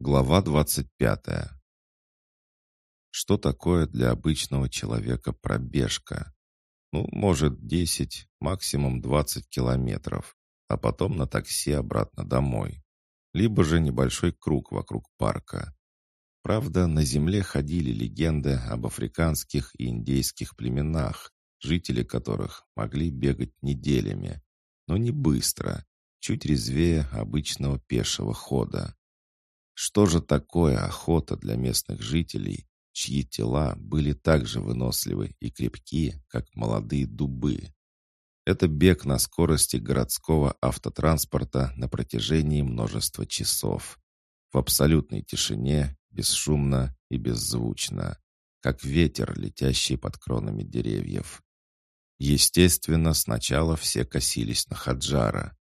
Глава 25. Что такое для обычного человека пробежка? Ну, может, 10, максимум 20 километров, а потом на такси обратно домой. Либо же небольшой круг вокруг парка. Правда, на земле ходили легенды об африканских и индейских племенах, жители которых могли бегать неделями, но не быстро, чуть резвее обычного пешего хода. Что же такое охота для местных жителей, чьи тела были так же выносливы и крепки, как молодые дубы? Это бег на скорости городского автотранспорта на протяжении множества часов. В абсолютной тишине, бесшумно и беззвучно, как ветер, летящий под кронами деревьев. Естественно, сначала все косились на Хаджара.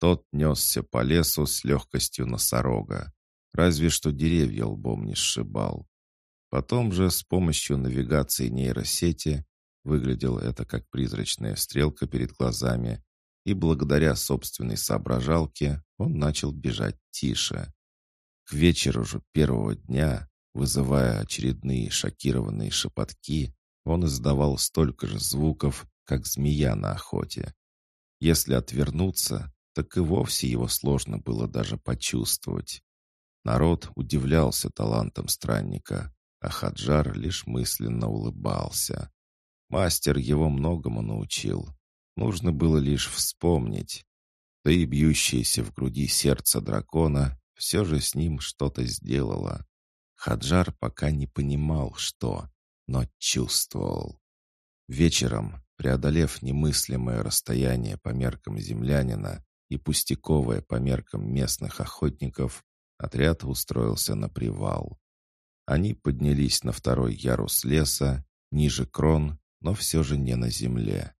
Тот несся по лесу с легкостью носорога. Разве что деревья лбом не сшибал. Потом же с помощью навигации нейросети выглядело это как призрачная стрелка перед глазами, и благодаря собственной соображалке он начал бежать тише. К вечеру же первого дня, вызывая очередные шокированные шепотки, он издавал столько же звуков, как змея на охоте. Если отвернуться, так и вовсе его сложно было даже почувствовать. Народ удивлялся талантам странника, а Хаджар лишь мысленно улыбался. Мастер его многому научил. Нужно было лишь вспомнить. Да и бьющееся в груди сердце дракона все же с ним что-то сделало. Хаджар пока не понимал, что, но чувствовал. Вечером, преодолев немыслимое расстояние по меркам землянина и пустяковое по меркам местных охотников, Отряд устроился на привал. Они поднялись на второй ярус леса, ниже крон, но все же не на земле.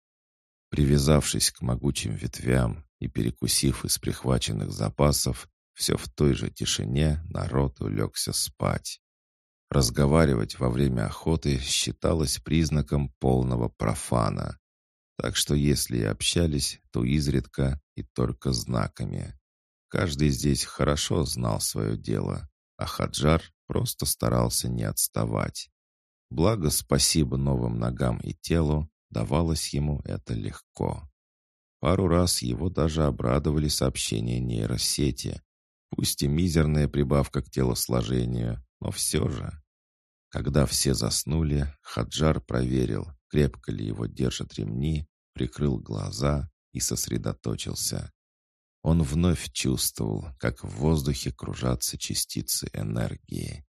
Привязавшись к могучим ветвям и перекусив из прихваченных запасов, все в той же тишине народ улегся спать. Разговаривать во время охоты считалось признаком полного профана. Так что если и общались, то изредка и только знаками. Каждый здесь хорошо знал свое дело, а Хаджар просто старался не отставать. Благо, спасибо новым ногам и телу, давалось ему это легко. Пару раз его даже обрадовали сообщения нейросети. Пусть и мизерная прибавка к телосложению, но все же. Когда все заснули, Хаджар проверил, крепко ли его держат ремни, прикрыл глаза и сосредоточился. Он вновь чувствовал, как в воздухе кружатся частицы энергии.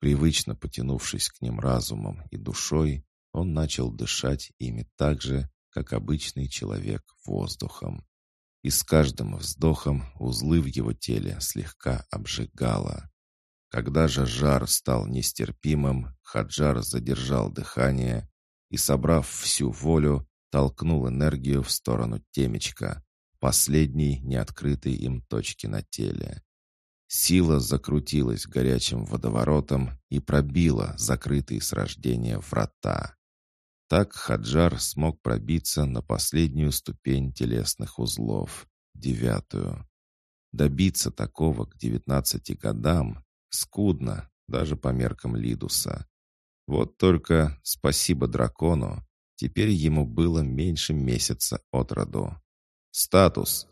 Привычно потянувшись к ним разумом и душой, он начал дышать ими так же, как обычный человек воздухом. И с каждым вздохом узлы в его теле слегка обжигало. Когда же жар стал нестерпимым, Хаджар задержал дыхание и, собрав всю волю, толкнул энергию в сторону темечка, последней неоткрытой им точки на теле. Сила закрутилась горячим водоворотом и пробила закрытые с рождения врата. Так Хаджар смог пробиться на последнюю ступень телесных узлов, девятую. Добиться такого к девятнадцати годам скудно, даже по меркам Лидуса. Вот только, спасибо дракону, теперь ему было меньше месяца от роду. Статус.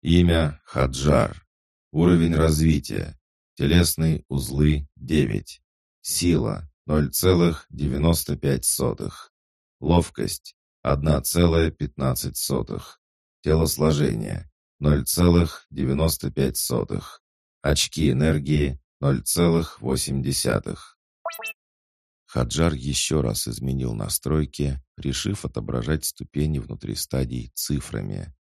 Имя Хаджар. Уровень развития. Телесные узлы 9. Сила 0,95. Ловкость 1,15. Телосложение 0,95. Очки энергии 0,8. Хаджар еще раз изменил настройки, решив отображать ступени внутри стадий цифрами.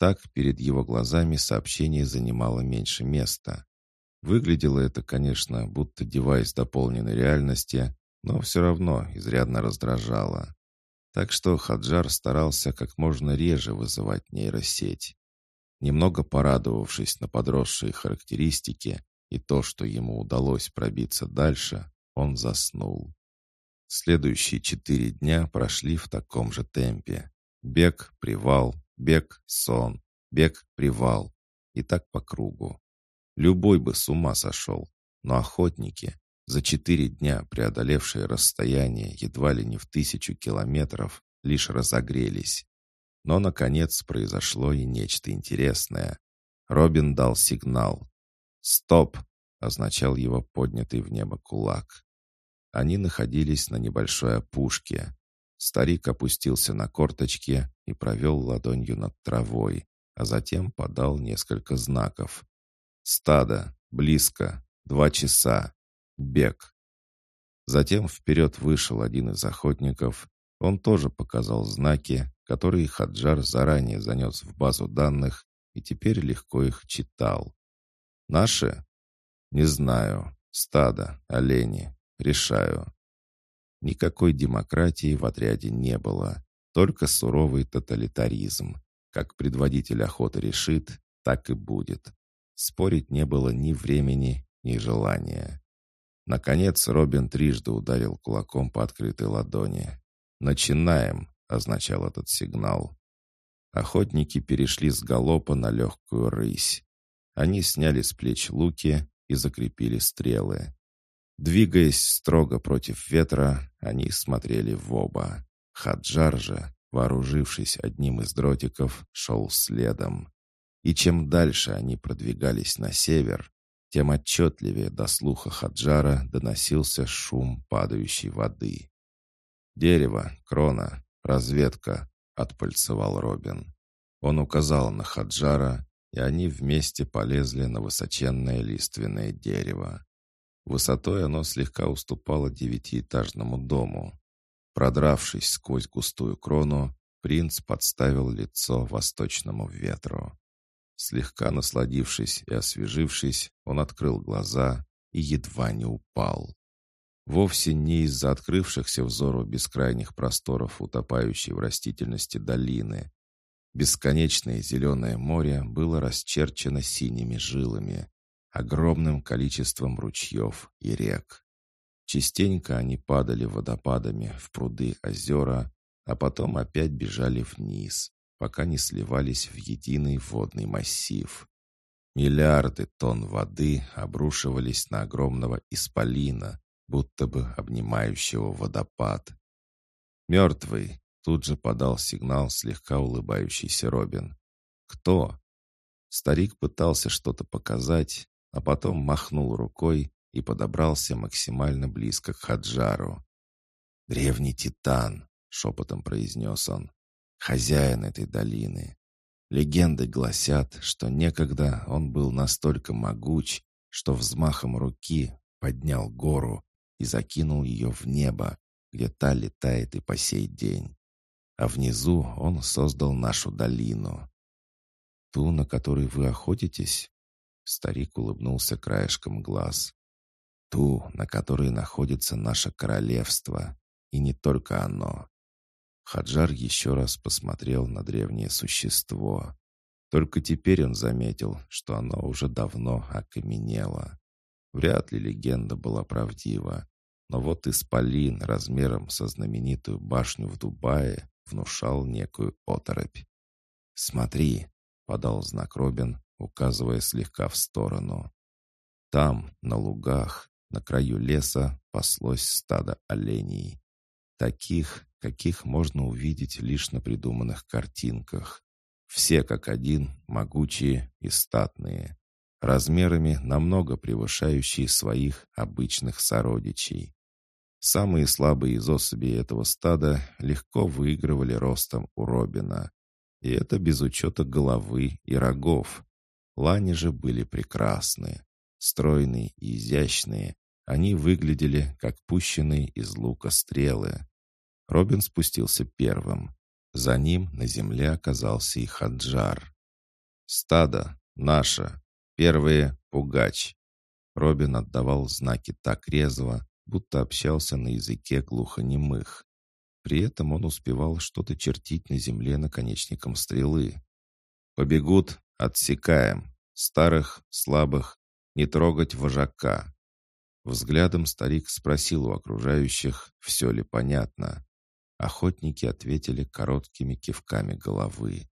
Так перед его глазами сообщение занимало меньше места. Выглядело это, конечно, будто девайс дополненной реальности, но все равно изрядно раздражало. Так что Хаджар старался как можно реже вызывать нейросеть. Немного порадовавшись на подросшие характеристики и то, что ему удалось пробиться дальше, он заснул. Следующие четыре дня прошли в таком же темпе. Бег, привал, бег, сон, бег, привал. И так по кругу. Любой бы с ума сошел. Но охотники, за четыре дня преодолевшие расстояние едва ли не в тысячу километров, лишь разогрелись. Но, наконец, произошло и нечто интересное. Робин дал сигнал. «Стоп!» — означал его поднятый в небо кулак. Они находились на небольшой опушке. Старик опустился на корточки и провел ладонью над травой, а затем подал несколько знаков. «Стадо! Близко! Два часа! Бег!» Затем вперед вышел один из охотников. Он тоже показал знаки, которые Хаджар заранее занес в базу данных и теперь легко их читал. «Наши?» «Не знаю. Стадо, олени. Решаю». Никакой демократии в отряде не было, только суровый тоталитаризм. Как предводитель охоты решит, так и будет. Спорить не было ни времени, ни желания. Наконец Робин трижды ударил кулаком по открытой ладони. «Начинаем!» — означал этот сигнал. Охотники перешли с галопа на легкую рысь. Они сняли с плеч луки и закрепили стрелы. Двигаясь строго против ветра, они смотрели в оба. Хаджар же, вооружившись одним из дротиков, шел следом. И чем дальше они продвигались на север, тем отчетливее до слуха Хаджара доносился шум падающей воды. «Дерево, крона, разведка», — отпальцевал Робин. Он указал на Хаджара, и они вместе полезли на высоченное лиственное дерево. Высотой оно слегка уступало девятиэтажному дому. Продравшись сквозь густую крону, принц подставил лицо восточному ветру. Слегка насладившись и освежившись, он открыл глаза и едва не упал. Вовсе не из-за открывшихся взору бескрайних просторов утопающей в растительности долины. Бесконечное зеленое море было расчерчено синими жилами, огромным количеством ручьев и рек. Частенько они падали водопадами в пруды озера, а потом опять бежали вниз, пока не сливались в единый водный массив. Миллиарды тонн воды обрушивались на огромного исполина, будто бы обнимающего водопад. «Мертвый!» — тут же подал сигнал слегка улыбающийся Робин. «Кто?» Старик пытался что-то показать, а потом махнул рукой и подобрался максимально близко к Хаджару. «Древний Титан!» — шепотом произнес он. «Хозяин этой долины. Легенды гласят, что некогда он был настолько могуч, что взмахом руки поднял гору и закинул ее в небо, где та летает и по сей день. А внизу он создал нашу долину. Ту, на которой вы охотитесь? Старик улыбнулся краешком глаз. Ту, на которой находится наше королевство, и не только оно. Хаджар еще раз посмотрел на древнее существо. Только теперь он заметил, что оно уже давно окаменело. Вряд ли легенда была правдива. Но вот Исполин размером со знаменитую башню в Дубае внушал некую оторопь. «Смотри», — подал знак Робин, указывая слегка в сторону. Там, на лугах, на краю леса, паслось стадо оленей. Таких, каких можно увидеть лишь на придуманных картинках. Все как один, могучие и статные размерами намного превышающие своих обычных сородичей. Самые слабые из особей этого стада легко выигрывали ростом у Робина. И это без учета головы и рогов. Лани же были прекрасны. Стройные и изящные, они выглядели, как пущенные из лука стрелы. Робин спустился первым. За ним на земле оказался и Хаджар. «Стадо, наше!» Первые — пугач. Робин отдавал знаки так резво, будто общался на языке глухонемых. При этом он успевал что-то чертить на земле наконечником стрелы. «Побегут, отсекаем. Старых, слабых, не трогать вожака». Взглядом старик спросил у окружающих, все ли понятно. Охотники ответили короткими кивками головы.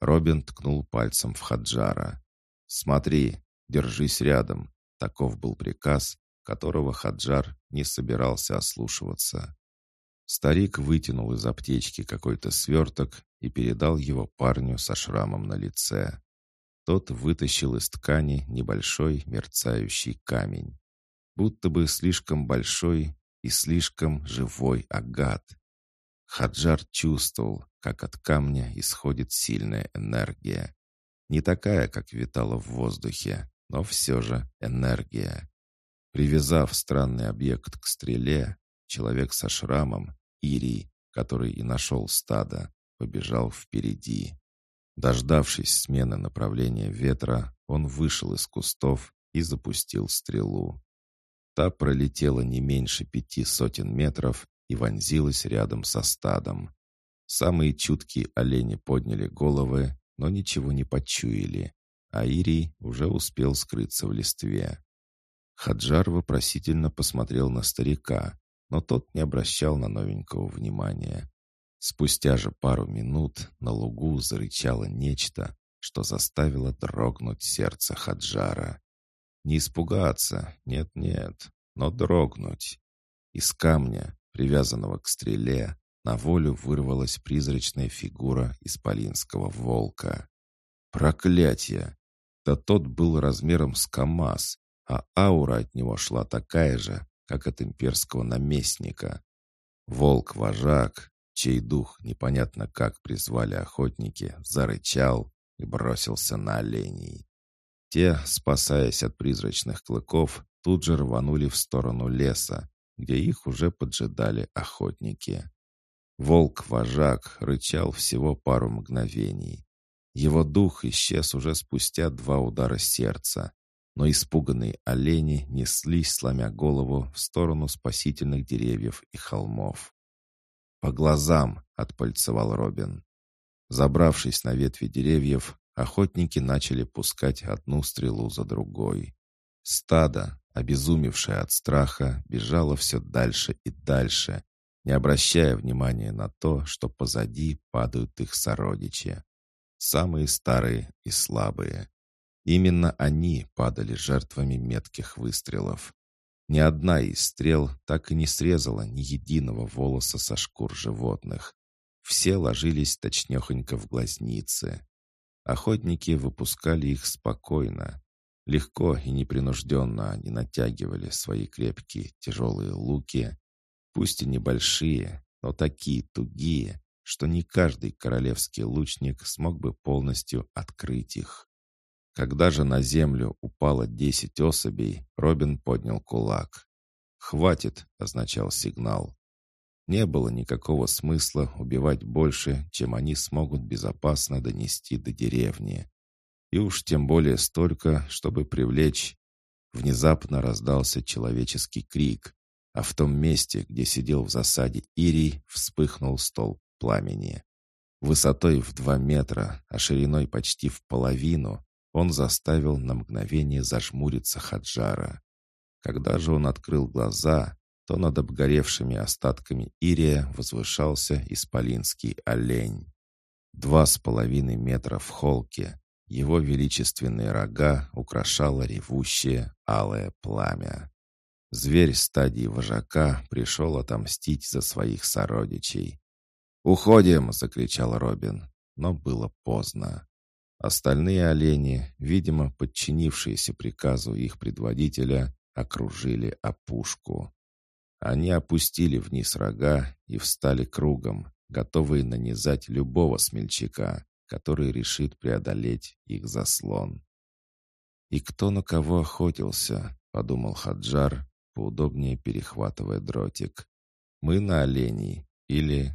Робин ткнул пальцем в Хаджара. «Смотри, держись рядом!» Таков был приказ, которого Хаджар не собирался ослушиваться. Старик вытянул из аптечки какой-то сверток и передал его парню со шрамом на лице. Тот вытащил из ткани небольшой мерцающий камень. Будто бы слишком большой и слишком живой агат. Хаджар чувствовал, как от камня исходит сильная энергия. Не такая, как витала в воздухе, но все же энергия. Привязав странный объект к стреле, человек со шрамом, Ирий, который и нашел стадо, побежал впереди. Дождавшись смены направления ветра, он вышел из кустов и запустил стрелу. Та пролетела не меньше пяти сотен метров и вонзилась рядом со стадом. Самые чуткие олени подняли головы, но ничего не почуяли, а Ирий уже успел скрыться в листве. Хаджар вопросительно посмотрел на старика, но тот не обращал на новенького внимания. Спустя же пару минут на лугу зарычало нечто, что заставило дрогнуть сердце Хаджара. Не испугаться, нет-нет, но дрогнуть. Из камня, привязанного к стреле, на волю вырвалась призрачная фигура исполинского волка. Проклятие! Да тот был размером с КамАЗ, а аура от него шла такая же, как от имперского наместника. Волк-вожак, чей дух непонятно как призвали охотники, зарычал и бросился на оленей. Те, спасаясь от призрачных клыков, тут же рванули в сторону леса, где их уже поджидали охотники. Волк-вожак рычал всего пару мгновений. Его дух исчез уже спустя два удара сердца, но испуганные олени неслись, сломя голову, в сторону спасительных деревьев и холмов. «По глазам!» — отпальцевал Робин. Забравшись на ветви деревьев, охотники начали пускать одну стрелу за другой. Стадо, обезумевшее от страха, бежало все дальше и дальше, не обращая внимания на то, что позади падают их сородичи. Самые старые и слабые. Именно они падали жертвами метких выстрелов. Ни одна из стрел так и не срезала ни единого волоса со шкур животных. Все ложились точнехонько в глазницы. Охотники выпускали их спокойно. Легко и непринужденно они натягивали свои крепкие тяжелые луки, пусть и небольшие, но такие тугие, что не каждый королевский лучник смог бы полностью открыть их. Когда же на землю упало десять особей, Робин поднял кулак. «Хватит», — означал сигнал. Не было никакого смысла убивать больше, чем они смогут безопасно донести до деревни. И уж тем более столько, чтобы привлечь... Внезапно раздался человеческий крик, а в том месте, где сидел в засаде Ирий, вспыхнул столб пламени. Высотой в два метра, а шириной почти в половину, он заставил на мгновение зажмуриться Хаджара. Когда же он открыл глаза, то над обгоревшими остатками Ирия возвышался исполинский олень. Два с половиной метра в холке, его величественные рога украшало ревущее алое пламя. Зверь стадии вожака пришел отомстить за своих сородичей. «Уходим!» — закричал Робин, но было поздно. Остальные олени, видимо, подчинившиеся приказу их предводителя, окружили опушку. Они опустили вниз рога и встали кругом, готовые нанизать любого смельчака, который решит преодолеть их заслон. «И кто на кого охотился?» — подумал Хаджар, поудобнее перехватывая дротик. «Мы на оленей или